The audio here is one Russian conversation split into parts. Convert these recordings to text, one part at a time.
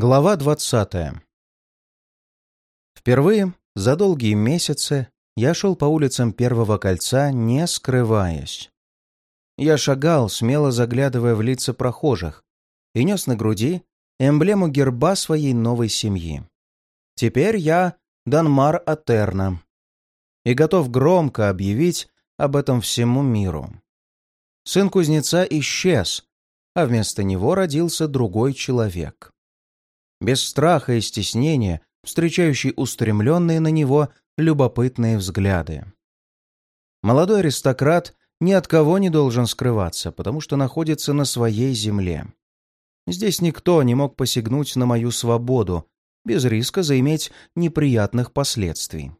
Глава двадцатая. Впервые за долгие месяцы я шел по улицам Первого кольца, не скрываясь. Я шагал, смело заглядывая в лица прохожих, и нес на груди эмблему герба своей новой семьи. Теперь я Данмар Атерна и готов громко объявить об этом всему миру. Сын кузнеца исчез, а вместо него родился другой человек без страха и стеснения, встречающий устремленные на него любопытные взгляды. Молодой аристократ ни от кого не должен скрываться, потому что находится на своей земле. Здесь никто не мог посягнуть на мою свободу, без риска заиметь неприятных последствий.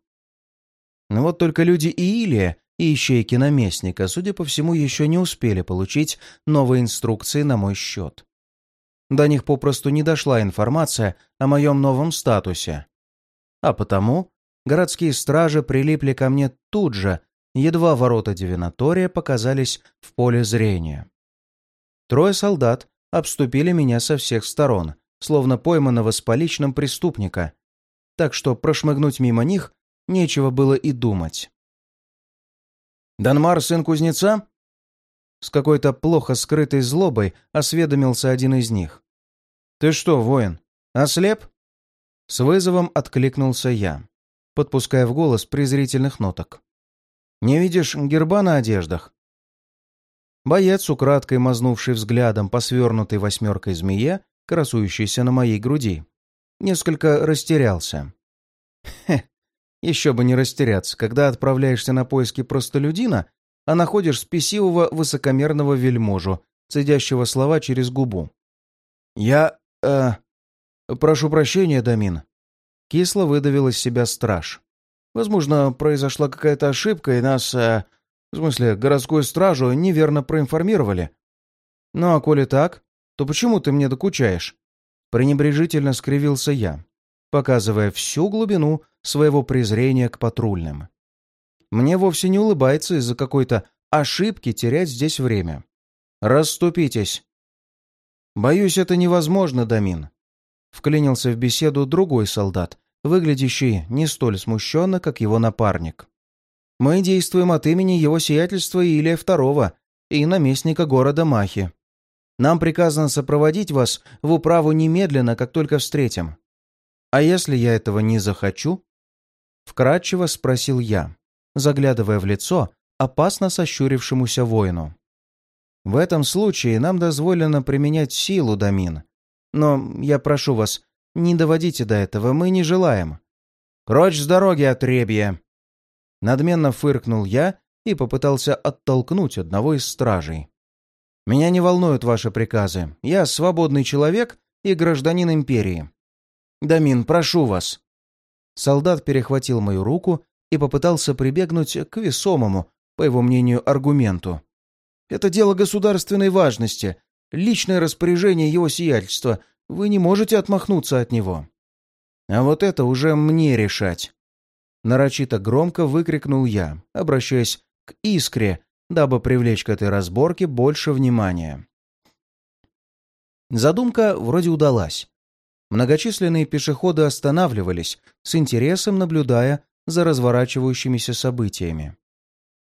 Но вот только люди Иилия и ищейки наместника, судя по всему, еще не успели получить новые инструкции на мой счет. До них попросту не дошла информация о моем новом статусе. А потому городские стражи прилипли ко мне тут же, едва ворота Девинатория показались в поле зрения. Трое солдат обступили меня со всех сторон, словно пойманного с поличным преступника, так что прошмыгнуть мимо них нечего было и думать. «Данмар, сын кузнеца?» С какой-то плохо скрытой злобой осведомился один из них. «Ты что, воин, ослеп?» С вызовом откликнулся я, подпуская в голос презрительных ноток. «Не видишь герба на одеждах?» Боец, украдкой мазнувший взглядом по свернутой восьмеркой змее, красующейся на моей груди, несколько растерялся. «Хе, еще бы не растеряться, когда отправляешься на поиски простолюдина, а находишь спесивого высокомерного вельможу, цедящего слова через губу. «Я... э... прошу прощения, Дамин». Кисло выдавил из себя страж. «Возможно, произошла какая-то ошибка, и нас... Э, в смысле, городскую стражу неверно проинформировали. Ну а коли так, то почему ты мне докучаешь?» Пренебрежительно скривился я, показывая всю глубину своего презрения к патрульным. Мне вовсе не улыбается из-за какой-то ошибки терять здесь время. «Расступитесь!» «Боюсь, это невозможно, Дамин», — вклинился в беседу другой солдат, выглядящий не столь смущенно, как его напарник. «Мы действуем от имени его сиятельства Илия II и наместника города Махи. Нам приказано сопроводить вас в управу немедленно, как только встретим. А если я этого не захочу?» Вкратчиво спросил я, заглядывая в лицо опасно сощурившемуся воину. В этом случае нам дозволено применять силу, Дамин. Но я прошу вас, не доводите до этого, мы не желаем. Прочь с дороги, отребье!» Надменно фыркнул я и попытался оттолкнуть одного из стражей. «Меня не волнуют ваши приказы. Я свободный человек и гражданин империи. Дамин, прошу вас!» Солдат перехватил мою руку и попытался прибегнуть к весомому, по его мнению, аргументу. Это дело государственной важности, личное распоряжение его сиятельства. Вы не можете отмахнуться от него. А вот это уже мне решать. Нарочито громко выкрикнул я, обращаясь к искре, дабы привлечь к этой разборке больше внимания. Задумка вроде удалась. Многочисленные пешеходы останавливались, с интересом наблюдая за разворачивающимися событиями.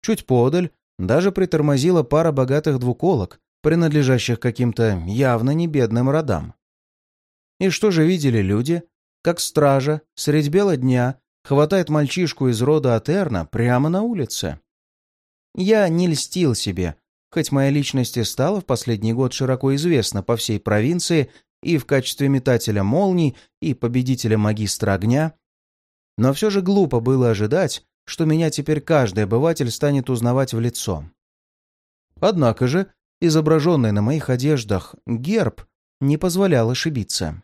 Чуть подаль даже притормозила пара богатых двуколок, принадлежащих каким-то явно не бедным родам. И что же видели люди? Как стража средь бела дня хватает мальчишку из рода Атерна прямо на улице. Я не льстил себе, хоть моя личность и стала в последний год широко известна по всей провинции и в качестве метателя молний и победителя магистра огня, но все же глупо было ожидать, что меня теперь каждый обыватель станет узнавать в лицо. Однако же, изображенный на моих одеждах герб не позволял ошибиться.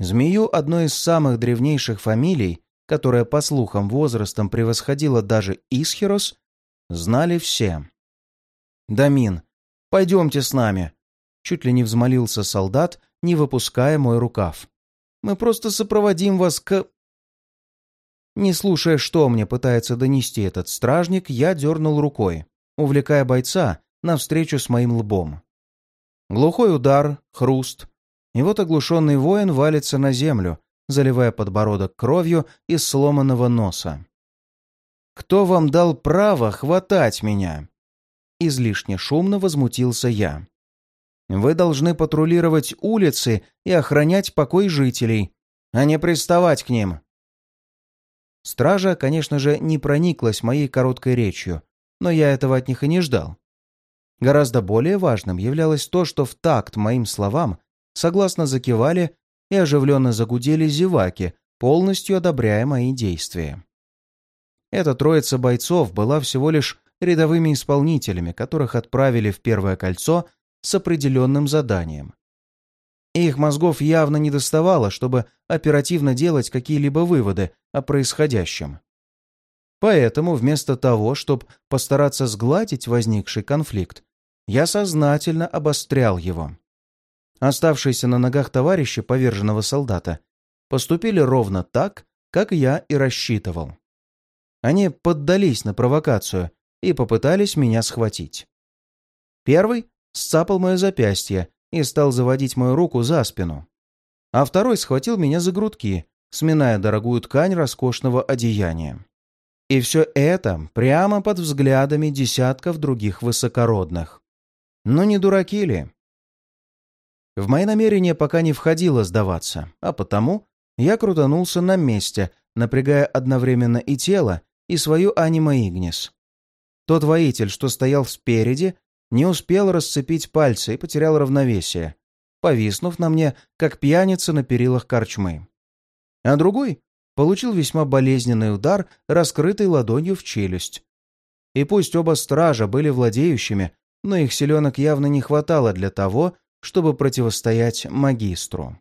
Змею одной из самых древнейших фамилий, которая, по слухам, возрастом превосходила даже Исхерос, знали все. «Дамин, пойдемте с нами!» Чуть ли не взмолился солдат, не выпуская мой рукав. «Мы просто сопроводим вас к...» Не слушая, что мне пытается донести этот стражник, я дернул рукой, увлекая бойца навстречу с моим лбом. Глухой удар, хруст, И вот оглушенный воин валится на землю, заливая подбородок кровью из сломанного носа. «Кто вам дал право хватать меня?» Излишне шумно возмутился я. «Вы должны патрулировать улицы и охранять покой жителей, а не приставать к ним». Стража, конечно же, не прониклась моей короткой речью, но я этого от них и не ждал. Гораздо более важным являлось то, что в такт моим словам согласно закивали и оживленно загудели зеваки, полностью одобряя мои действия. Эта троица бойцов была всего лишь рядовыми исполнителями, которых отправили в Первое кольцо с определенным заданием. И их мозгов явно не доставало, чтобы оперативно делать какие-либо выводы о происходящем. Поэтому вместо того, чтобы постараться сгладить возникший конфликт, я сознательно обострял его. Оставшиеся на ногах товарищи поверженного солдата поступили ровно так, как я и рассчитывал. Они поддались на провокацию и попытались меня схватить. Первый сцапал мое запястье и стал заводить мою руку за спину, а второй схватил меня за грудки, сминая дорогую ткань роскошного одеяния. И все это прямо под взглядами десятков других высокородных. Ну не дураки ли? В мои намерения пока не входило сдаваться, а потому я крутанулся на месте, напрягая одновременно и тело, и свою анима Игнис. Тот воитель, что стоял спереди, не успел расцепить пальцы и потерял равновесие, повиснув на мне, как пьяница на перилах корчмы. А другой получил весьма болезненный удар, раскрытой ладонью в челюсть. И пусть оба стража были владеющими, но их селенок явно не хватало для того, чтобы противостоять магистру.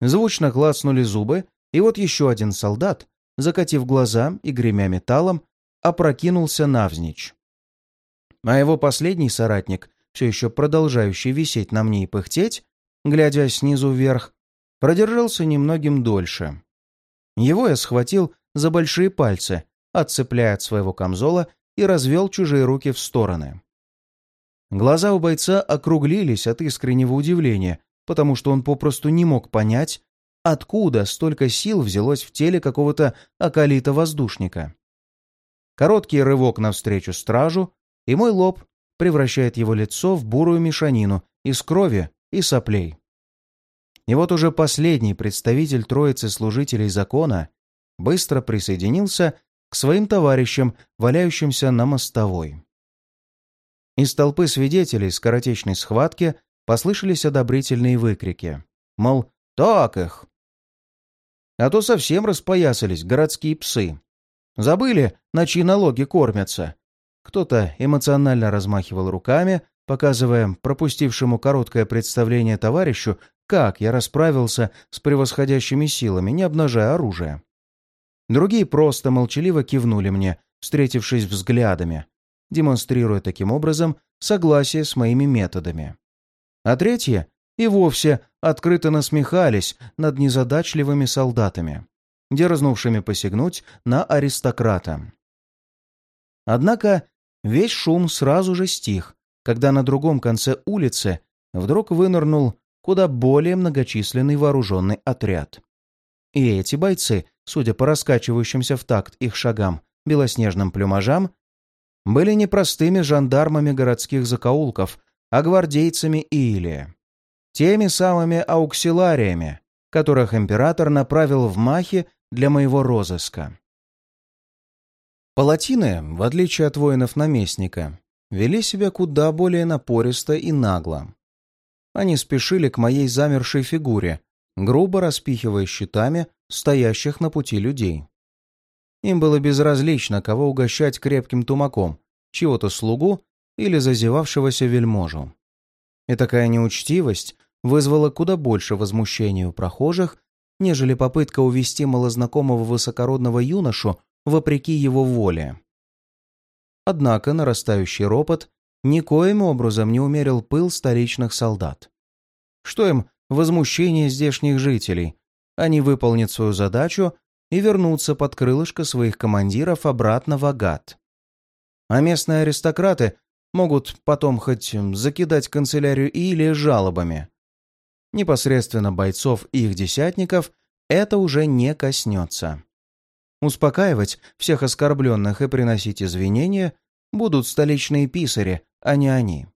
Звучно клацнули зубы, и вот еще один солдат, закатив глаза и гремя металлом, опрокинулся навзничь. А его последний соратник, все еще продолжающий висеть на мне и пыхтеть, глядя снизу вверх, продержался немногим дольше. Его я схватил за большие пальцы, отцепляя от своего камзола и развел чужие руки в стороны. Глаза у бойца округлились от искреннего удивления, потому что он попросту не мог понять, откуда столько сил взялось в теле какого-то околита-воздушника. Короткий рывок навстречу стражу, и мой лоб превращает его лицо в бурую мешанину из крови и соплей. И вот уже последний представитель троицы служителей закона быстро присоединился к своим товарищам, валяющимся на мостовой. Из толпы свидетелей скоротечной схватки послышались одобрительные выкрики. Мол, так их! А то совсем распоясались городские псы. Забыли, на чьи налоги кормятся. Кто-то эмоционально размахивал руками, показывая пропустившему короткое представление товарищу, как я расправился с превосходящими силами, не обнажая оружие. Другие просто молчаливо кивнули мне, встретившись взглядами, демонстрируя таким образом согласие с моими методами. А третьи и вовсе открыто насмехались над незадачливыми солдатами, дерзнувшими посягнуть на аристократа. Однако весь шум сразу же стих, когда на другом конце улицы вдруг вынырнул куда более многочисленный вооруженный отряд. И эти бойцы, судя по раскачивающимся в такт их шагам белоснежным плюмажам, были не простыми жандармами городских закоулков, а гвардейцами Илия. Теми самыми ауксилариями, которых император направил в Махи для моего розыска. Палатины, в отличие от воинов-наместника, вели себя куда более напористо и нагло. Они спешили к моей замершей фигуре, грубо распихивая щитами стоящих на пути людей. Им было безразлично, кого угощать крепким тумаком, чего-то слугу или зазевавшегося вельможу. И такая неучтивость вызвала куда больше возмущения у прохожих, нежели попытка увести малознакомого высокородного юношу вопреки его воле. Однако нарастающий ропот никоим образом не умерил пыл столичных солдат. Что им возмущение здешних жителей? Они выполнят свою задачу и вернуться под крылышко своих командиров обратно в Агат. А местные аристократы могут потом хоть закидать канцелярию или жалобами. непосредственно бойцов и их десятников, это уже не коснется. Успокаивать всех оскорбленных и приносить извинения будут столичные писари, а не они.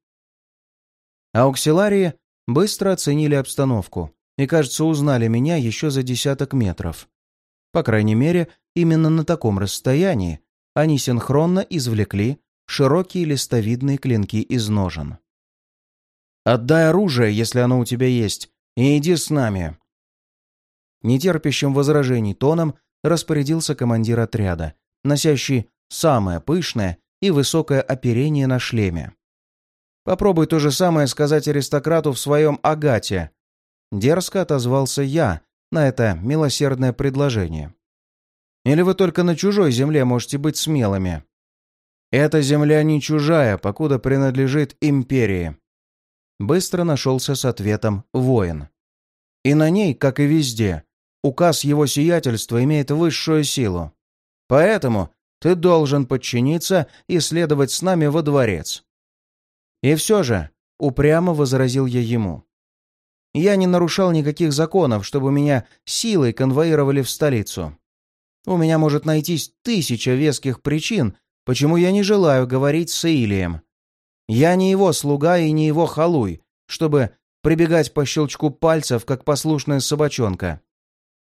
Ауксиларии быстро оценили обстановку и, кажется, узнали меня еще за десяток метров. По крайней мере, именно на таком расстоянии они синхронно извлекли широкие листовидные клинки из ножен. «Отдай оружие, если оно у тебя есть, и иди с нами!» Нетерпящим возражений тоном распорядился командир отряда, носящий самое пышное и высокое оперение на шлеме. «Попробуй то же самое сказать аристократу в своем агате!» Дерзко отозвался я на это милосердное предложение. «Или вы только на чужой земле можете быть смелыми?» «Эта земля не чужая, покуда принадлежит империи», быстро нашелся с ответом воин. «И на ней, как и везде, указ его сиятельства имеет высшую силу. Поэтому ты должен подчиниться и следовать с нами во дворец». «И все же», — упрямо возразил я ему, — «я не нарушал никаких законов, чтобы меня силой конвоировали в столицу. У меня может найтись тысяча веских причин, почему я не желаю говорить с Илием. Я не его слуга и не его халуй, чтобы прибегать по щелчку пальцев, как послушная собачонка.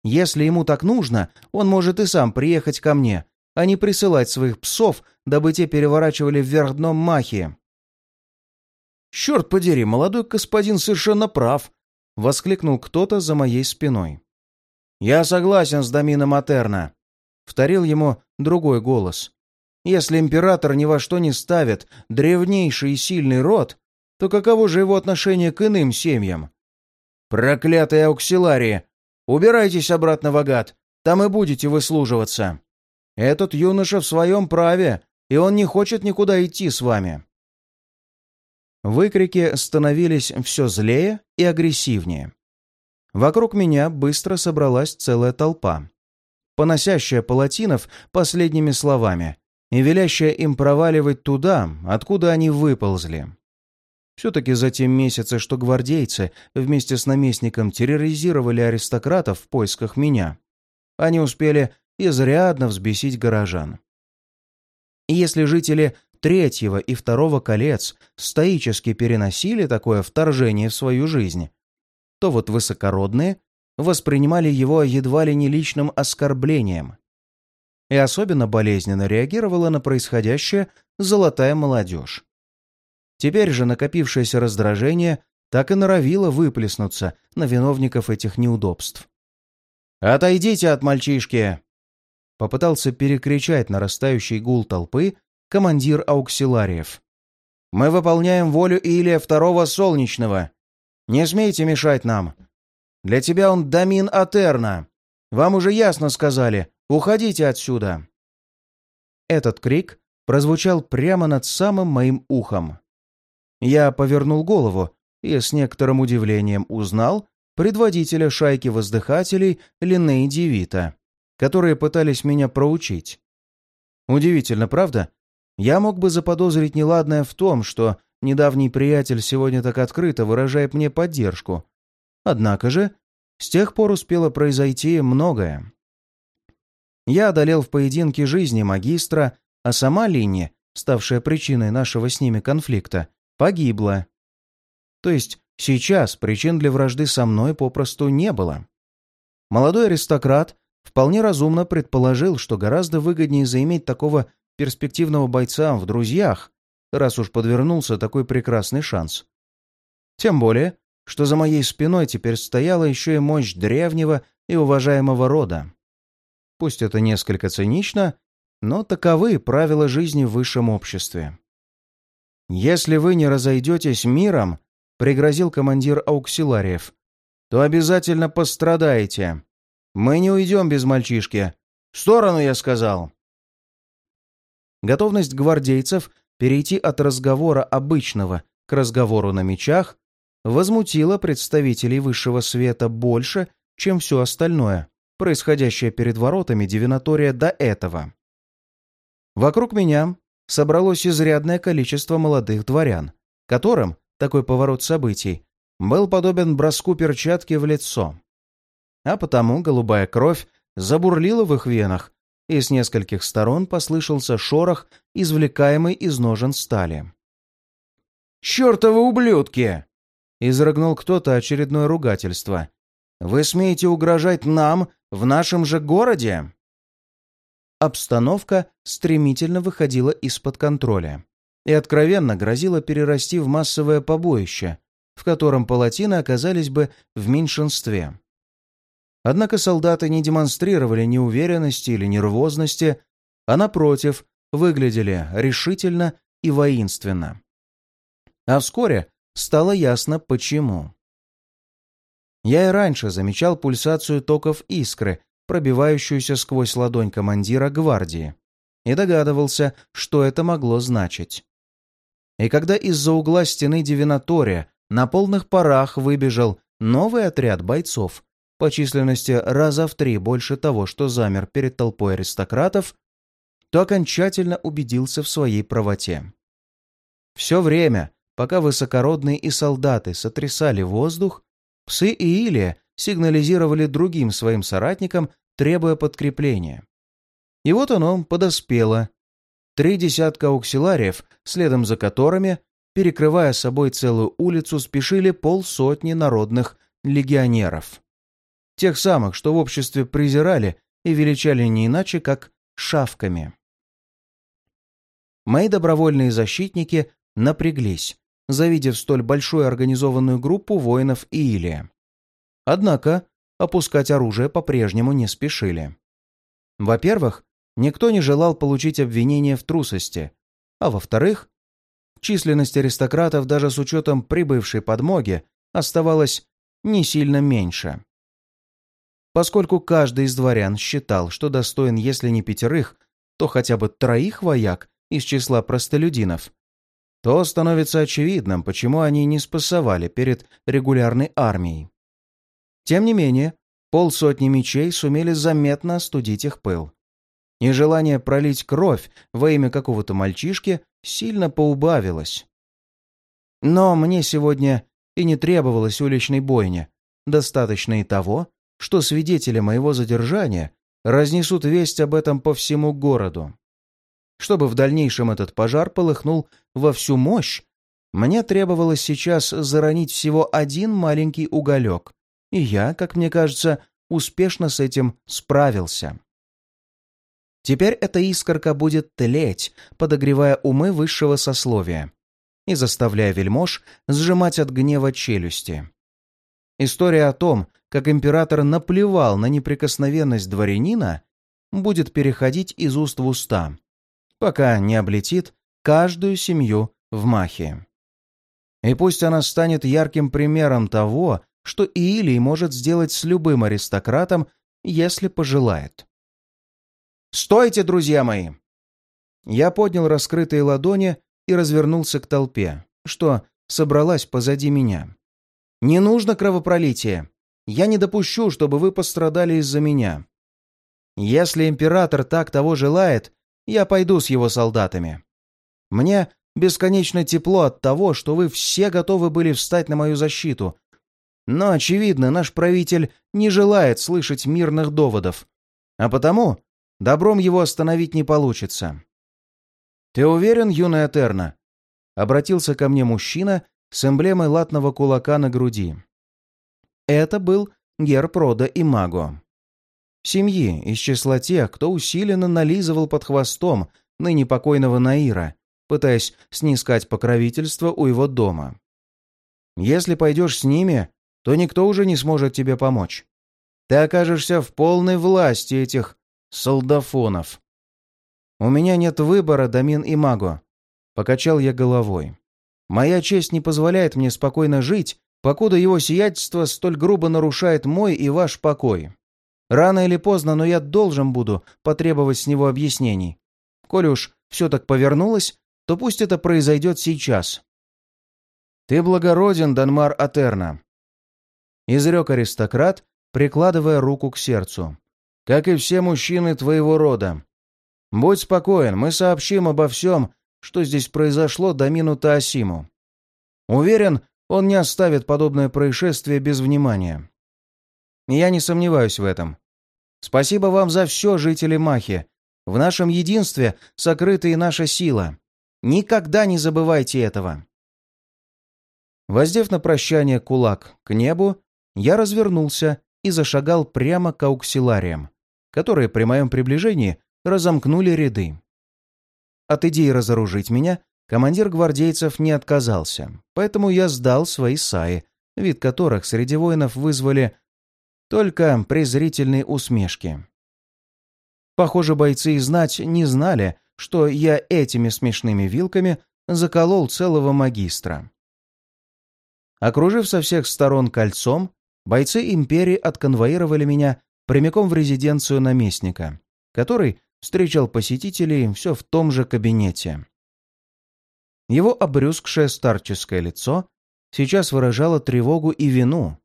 Если ему так нужно, он может и сам приехать ко мне, а не присылать своих псов, дабы те переворачивали вверх дном махи. «Черт подери, молодой господин совершенно прав!» — воскликнул кто-то за моей спиной. «Я согласен с Домином Атерна», — вторил ему другой голос. Если император ни во что не ставит древнейший и сильный род, то каково же его отношение к иным семьям? Проклятые ауксиларии! Убирайтесь обратно в Агат, там и будете выслуживаться. Этот юноша в своем праве, и он не хочет никуда идти с вами. Выкрики становились все злее и агрессивнее. Вокруг меня быстро собралась целая толпа, поносящая палатинов последними словами и велящая им проваливать туда, откуда они выползли. Все-таки за те месяцы, что гвардейцы вместе с наместником терроризировали аристократов в поисках меня, они успели изрядно взбесить горожан. И если жители третьего и второго колец стоически переносили такое вторжение в свою жизнь, то вот высокородные воспринимали его едва ли не личным оскорблением и особенно болезненно реагировала на происходящее золотая молодежь. Теперь же накопившееся раздражение так и норовило выплеснуться на виновников этих неудобств. «Отойдите от мальчишки!» Попытался перекричать нарастающий гул толпы командир ауксилариев. «Мы выполняем волю Илия Второго Солнечного. Не смейте мешать нам. Для тебя он Дамин Атерна. Вам уже ясно сказали, Уходите отсюда!» Этот крик прозвучал прямо над самым моим ухом. Я повернул голову и с некоторым удивлением узнал предводителя шайки воздыхателей Линней Девита, которые пытались меня проучить. Удивительно, правда? Я мог бы заподозрить неладное в том, что недавний приятель сегодня так открыто выражает мне поддержку. Однако же, с тех пор успело произойти многое. Я одолел в поединке жизни магистра, а сама Линни, ставшая причиной нашего с ними конфликта, погибла. То есть сейчас причин для вражды со мной попросту не было. Молодой аристократ вполне разумно предположил, что гораздо выгоднее заиметь такого перспективного бойца в друзьях, раз уж подвернулся такой прекрасный шанс. Тем более, что за моей спиной теперь стояла еще и мощь древнего и уважаемого рода. Пусть это несколько цинично, но таковы правила жизни в высшем обществе. «Если вы не разойдетесь миром», — пригрозил командир ауксилариев, «то обязательно пострадаете. Мы не уйдем без мальчишки. В сторону, я сказал!» Готовность гвардейцев перейти от разговора обычного к разговору на мечах возмутила представителей высшего света больше, чем все остальное происходящее перед воротами Дивинатория до этого. Вокруг меня собралось изрядное количество молодых дворян, которым такой поворот событий был подобен броску перчатки в лицо. А потому голубая кровь забурлила в их венах, и с нескольких сторон послышался шорох, извлекаемый из ножен стали. «Чертовы ублюдки!» — изрыгнул кто-то очередное ругательство. «Вы смеете угрожать нам в нашем же городе?» Обстановка стремительно выходила из-под контроля и откровенно грозила перерасти в массовое побоище, в котором палатины оказались бы в меньшинстве. Однако солдаты не демонстрировали неуверенности или нервозности, а, напротив, выглядели решительно и воинственно. А вскоре стало ясно, почему. Я и раньше замечал пульсацию токов искры, пробивающуюся сквозь ладонь командира гвардии, и догадывался, что это могло значить. И когда из-за угла стены Дивинатория на полных парах выбежал новый отряд бойцов, по численности раза в три больше того, что замер перед толпой аристократов, то окончательно убедился в своей правоте. Все время, пока высокородные и солдаты сотрясали воздух, псы и Илия сигнализировали другим своим соратникам, требуя подкрепления. И вот оно подоспело. Три десятка ауксилариев, следом за которыми, перекрывая собой целую улицу, спешили полсотни народных легионеров. Тех самых, что в обществе презирали и величали не иначе, как шавками. Мои добровольные защитники напряглись, завидев столь большую организованную группу воинов Иилия. Однако опускать оружие по-прежнему не спешили. Во-первых, никто не желал получить обвинение в трусости, а во-вторых, численность аристократов даже с учетом прибывшей подмоги оставалась не сильно меньше. Поскольку каждый из дворян считал, что достоин, если не пятерых, то хотя бы троих вояк из числа простолюдинов, то становится очевидным, почему они не спасовали перед регулярной армией. Тем не менее, полсотни мечей сумели заметно остудить их пыл. И желание пролить кровь во имя какого-то мальчишки сильно поубавилось. Но мне сегодня и не требовалось уличной бойни. Достаточно и того, что свидетели моего задержания разнесут весть об этом по всему городу. Чтобы в дальнейшем этот пожар полыхнул во всю мощь, мне требовалось сейчас заронить всего один маленький уголек, и я, как мне кажется, успешно с этим справился. Теперь эта искорка будет тлеть, подогревая умы высшего сословия и заставляя вельмож сжимать от гнева челюсти. История о том, как император наплевал на неприкосновенность дворянина, будет переходить из уст в уста, пока не облетит каждую семью в Махе. И пусть она станет ярким примером того, что Иилий может сделать с любым аристократом, если пожелает. «Стойте, друзья мои!» Я поднял раскрытые ладони и развернулся к толпе, что собралась позади меня. «Не нужно кровопролития. Я не допущу, чтобы вы пострадали из-за меня. Если император так того желает, я пойду с его солдатами. Мне бесконечно тепло от того, что вы все готовы были встать на мою защиту. Но, очевидно, наш правитель не желает слышать мирных доводов. А потому добром его остановить не получится. «Ты уверен, юная Этерна?» — обратился ко мне мужчина с эмблемой латного кулака на груди. Это был герб рода Имаго. Семьи из числа тех, кто усиленно нализывал под хвостом ныне покойного Наира, пытаясь снискать покровительство у его дома. Если пойдешь с ними, то никто уже не сможет тебе помочь. Ты окажешься в полной власти этих солдафонов. У меня нет выбора, Дамин и Маго. Покачал я головой. Моя честь не позволяет мне спокойно жить, покуда его сиятельство столь грубо нарушает мой и ваш покой. Рано или поздно, но я должен буду потребовать с него объяснений. Коли уж все так повернулось, то пусть это произойдет сейчас. Ты благороден, Данмар Атерна. Изрек аристократ, прикладывая руку к сердцу. Как и все мужчины твоего рода. Будь спокоен, мы сообщим обо всем, что здесь произошло до минуты. Уверен, он не оставит подобное происшествие без внимания. Я не сомневаюсь в этом. Спасибо вам за все, жители Махи. В нашем единстве сокрыта и наша сила. Никогда не забывайте этого. Воздев на прощание кулак к небу, я развернулся и зашагал прямо к ауксилариям, которые при моем приближении разомкнули ряды. От идеи разоружить меня командир гвардейцев не отказался, поэтому я сдал свои саи, вид которых среди воинов вызвали только презрительные усмешки. Похоже, бойцы и знать не знали, что я этими смешными вилками заколол целого магистра. Окружив со всех сторон кольцом, бойцы империи отконвоировали меня прямиком в резиденцию наместника, который встречал посетителей все в том же кабинете. Его обрюзгшее старческое лицо сейчас выражало тревогу и вину,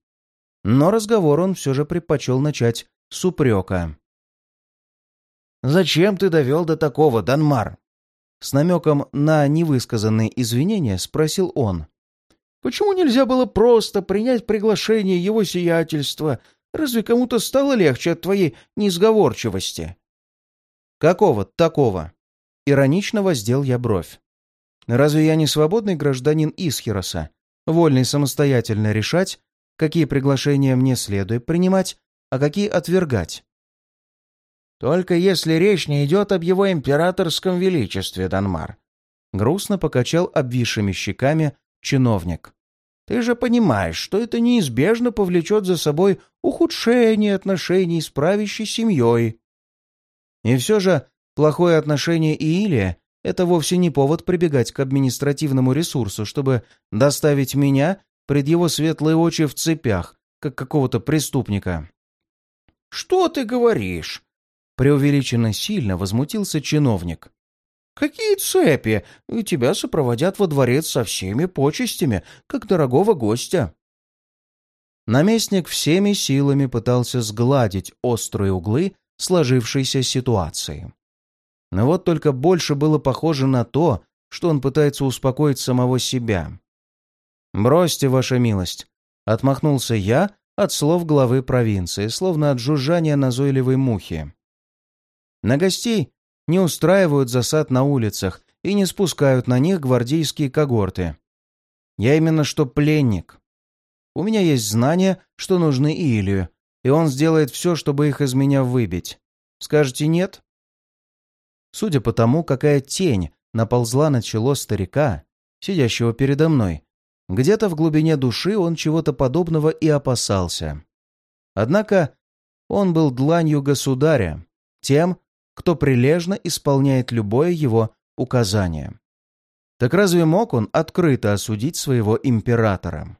но разговор он все же предпочел начать с упрека. «Зачем ты довел до такого, Данмар?» С намеком на невысказанные извинения спросил он. Почему нельзя было просто принять приглашение его сиятельства? Разве кому-то стало легче от твоей несговорчивости?» «Какого такого?» Иронично воздел я бровь. «Разве я не свободный гражданин Исхироса, вольный самостоятельно решать, какие приглашения мне следует принимать, а какие отвергать?» «Только если речь не идет об его императорском величестве, Данмар», грустно покачал обвисшими щеками чиновник. «Ты же понимаешь, что это неизбежно повлечет за собой ухудшение отношений с правящей семьей». И все же плохое отношение Иилия — это вовсе не повод прибегать к административному ресурсу, чтобы доставить меня пред его светлые очи в цепях, как какого-то преступника. «Что ты говоришь?» Преувеличенно сильно возмутился чиновник. «Какие цепи? Тебя сопроводят во дворец со всеми почестями, как дорогого гостя». Наместник всеми силами пытался сгладить острые углы сложившейся ситуации. Но вот только больше было похоже на то, что он пытается успокоить самого себя. «Бросьте, ваша милость», — отмахнулся я от слов главы провинции, словно от жужжания назойливой мухи. На гостей не устраивают засад на улицах и не спускают на них гвардейские когорты. Я именно что пленник. У меня есть знания, что нужны Илью, и он сделает все, чтобы их из меня выбить. Скажете нет? Судя по тому, какая тень наползла на чело старика, сидящего передо мной, где-то в глубине души он чего-то подобного и опасался. Однако он был дланью государя, тем, кто прилежно исполняет любое его указание. Так разве мог он открыто осудить своего императора?